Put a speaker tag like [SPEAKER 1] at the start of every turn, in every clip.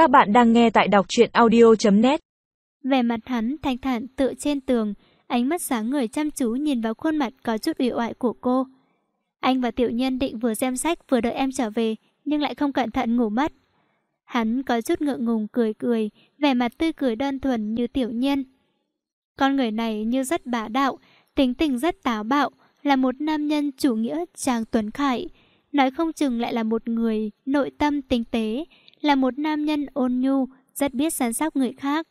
[SPEAKER 1] Các bạn đang nghe tại đọc truyện audio.net
[SPEAKER 2] Về mặt hắn thanh thản tựa trên tường, ánh mắt sáng người chăm chú nhìn vào khuôn mặt có chút ủy oại của cô. Anh và tiểu nhân định vừa xem sách vừa đợi em trở về, nhưng lại không cẩn thận ngủ mất. Hắn có chút ngượng ngùng cười cười, vẻ mặt tươi cười đơn thuần như tiểu nhân. Con người này như rất bá đạo, tính tình rất táo bạo, là một nam nhân chủ nghĩa Trang Tuấn Khải. Nói không chừng lại là một người nội tâm tinh tế, là một nam nhân ôn nhu, rất biết săn sóc người khác.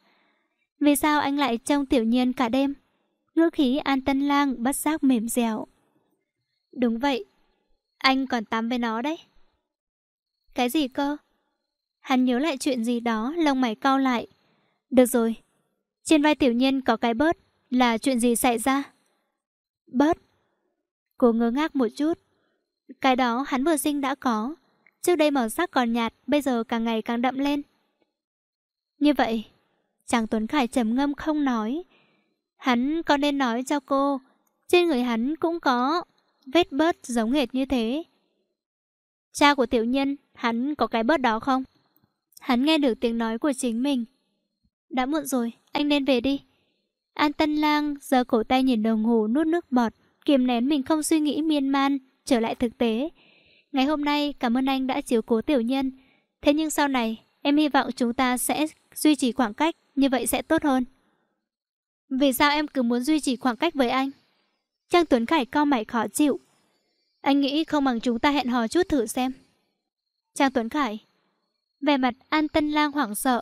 [SPEAKER 2] Vì sao anh lại trông tiểu nhiên cả đêm? Ngữ khí an tân lang bắt giác mềm dẻo. Đúng vậy, anh còn tắm với nó đấy. Cái gì cơ? Hắn nhớ lại chuyện gì đó, lông mày cau lại. Được rồi, trên vai tiểu nhiên có cái bớt, là chuyện gì xảy ra? Bớt? Cô ngơ ngác một chút. Cái đó hắn vừa sinh đã có. Trước đây màu sắc còn nhạt, bây giờ càng ngày càng đậm lên. Như vậy, chàng Tuấn Khải trầm ngâm không nói. Hắn có nên nói cho cô, trên người hắn cũng có vết bớt giống hệt như thế. Cha của tiểu nhân, hắn có cái bớt đó không? Hắn nghe được tiếng nói của chính mình. Đã muộn rồi, anh nên về đi. An Tân Lang giơ cổ tay nhìn đồng hồ nuốt nước bọt, kiềm nén mình không suy nghĩ miên man, trở lại thực tế. Ngày hôm nay cảm ơn anh đã chiếu cố tiểu nhân. Thế nhưng sau này, em hy vọng chúng ta sẽ duy trì khoảng cách, như vậy sẽ tốt hơn. Vì sao em cứ muốn duy trì khoảng cách với anh? Trang Tuấn Khải cao mày khó chịu. Anh nghĩ không bằng chúng ta hẹn hò chút thử xem. Trang Tuấn Khải Về mặt An Tân Lang hoảng sợ.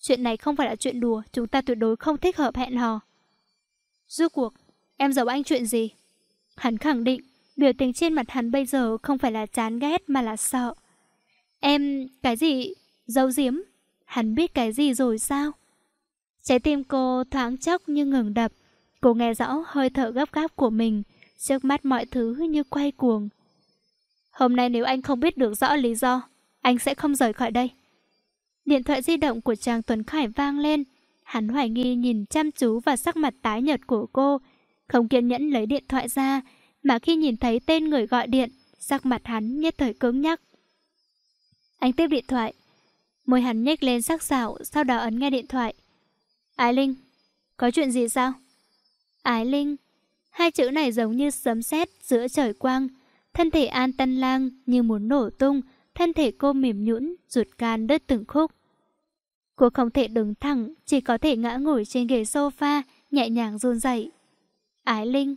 [SPEAKER 2] Chuyện này không phải là chuyện đùa, chúng ta tuyệt đối không thích hợp hẹn hò. Rốt cuộc, em giấu anh chuyện gì? Hắn khẳng định, biểu tình trên mặt hắn bây giờ không phải là chán ghét mà là sợ. Em, cái gì? Giấu giếm? Hắn biết cái gì rồi sao? Trái tim cô thoáng chốc như ngừng đập. Cô nghe rõ hơi thở gấp gáp của mình, trước mắt mọi thứ như quay cuồng. Hôm nay nếu anh không biết được rõ lý do, anh sẽ không rời khỏi đây. Điện thoại di động của chàng Tuấn Khải vang lên. Hắn hoài nghi nhìn chăm chú vào sắc mặt tái nhợt của cô, không kiên nhẫn lấy điện thoại ra, mà khi nhìn thấy tên người gọi điện, sắc mặt hắn nhất thời cứng nhắc. Anh tiếp điện thoại. Môi hắn nhếch lên sắc sảo, sau đó ấn nghe điện thoại. Ái Linh, có chuyện gì sao? Ái Linh, hai chữ này giống như sấm sét giữa trời quang. Thân thể An Tân Lang như muốn nổ tung, thân thể cô mềm nhũn, ruột gan đứt từng khúc. Cô không thể đứng thẳng, chỉ có thể ngã ngồi trên ghế sofa, nhẹ nhàng run rẩy. Ái Linh,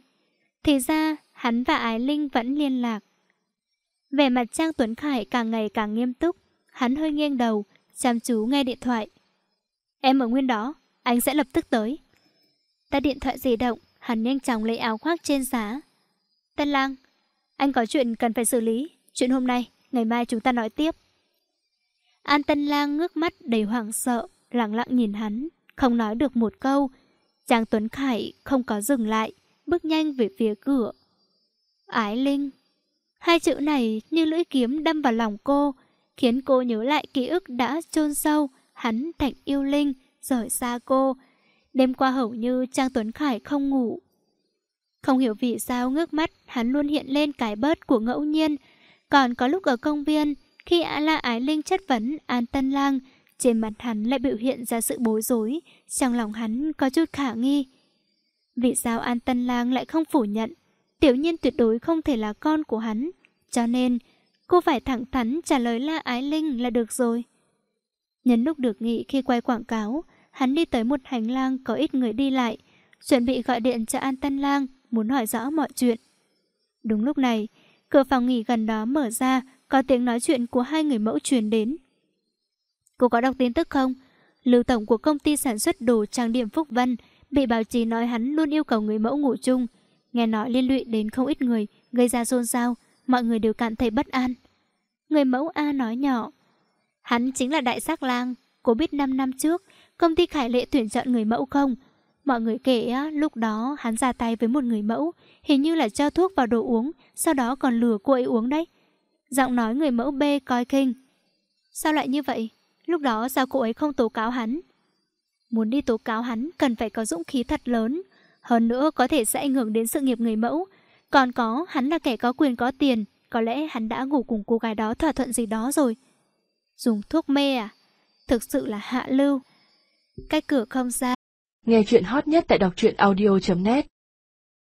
[SPEAKER 2] thì ra hắn và Ái Linh vẫn liên lạc. Vẻ mặt Trang Tuấn Khải càng ngày càng nghiêm túc, hắn hơi nghiêng đầu, chăm chú nghe điện thoại. Em ở nguyên đó, anh sẽ lập tức tới. Ta điện thoại di động, hắn nhanh chóng lấy áo khoác trên giá. Tân Lang, anh có chuyện cần phải xử lý, chuyện hôm nay, ngày mai chúng ta nói tiếp. An Tân Lang ngước mắt đầy hoảng sợ, lặng lặng nhìn hắn, không nói được một câu. Trang Tuấn Khải không có dừng lại, bước nhanh về phía cửa. Ái Linh Hai chữ này như lưỡi kiếm đâm vào lòng cô, khiến cô nhớ lại ký ức đã chôn sâu, hắn thành yêu Linh, rời xa cô. Đêm qua hầu như Trang Tuấn Khải không ngủ. Không hiểu vì sao ngước mắt hắn luôn hiện lên cái bớt của ngẫu nhiên. Còn có lúc ở công viên, khi Á La Ái Linh chất vấn An Tân Lang, trên mặt hắn lại biểu hiện ra sự bối rối, trong lòng hắn có chút khả nghi. Vì sao An Tân Lang lại không phủ nhận? Tiểu nhiên tuyệt đối không thể là con của hắn. Cho nên, cô phải thẳng thắn trả lời La Ái Linh là được rồi. Nhân lúc được nghị khi quay quảng cáo, hắn đi tới một hành lang có ít người đi lại, chuẩn bị gọi điện cho An Tân Lang, muốn hỏi rõ mọi chuyện. Đúng lúc này, cửa phòng nghỉ gần đó mở ra, có tiếng nói chuyện của hai người mẫu truyền đến. Cô có đọc tin tức không? Lưu tổng của công ty sản xuất đồ trang điểm Phúc Vân bị báo chí nói hắn luôn yêu cầu người mẫu ngủ chung. Nghe nói liên lụy đến không ít người, gây ra xôn xao, mọi người đều cảm thấy bất an. Người mẫu A nói nhỏ. Hắn chính là đại sắc lang, cô biết 5 năm trước, công ty Khải Lệ tuyển chọn người mẫu không? Mọi người kể lúc đó hắn ra tay với một người mẫu, hình như là cho thuốc vào đồ uống, sau đó còn lừa cô ấy uống đấy. Giọng nói người mẫu B coi kinh. Sao lại như vậy? Lúc đó sao cô ấy không tố cáo hắn? Muốn đi tố cáo hắn cần phải có dũng khí thật lớn. Hơn nữa có thể sẽ ảnh hưởng đến sự nghiệp người mẫu. Còn có, hắn là kẻ có quyền có tiền. Có lẽ hắn đã ngủ cùng cô gái đó thỏa thuận gì đó rồi. Dùng thuốc mê à? thực sự là hạ lưu. Cách cửa không ra
[SPEAKER 1] Nghe chuyện hot nhất tại đọc truyện audio.net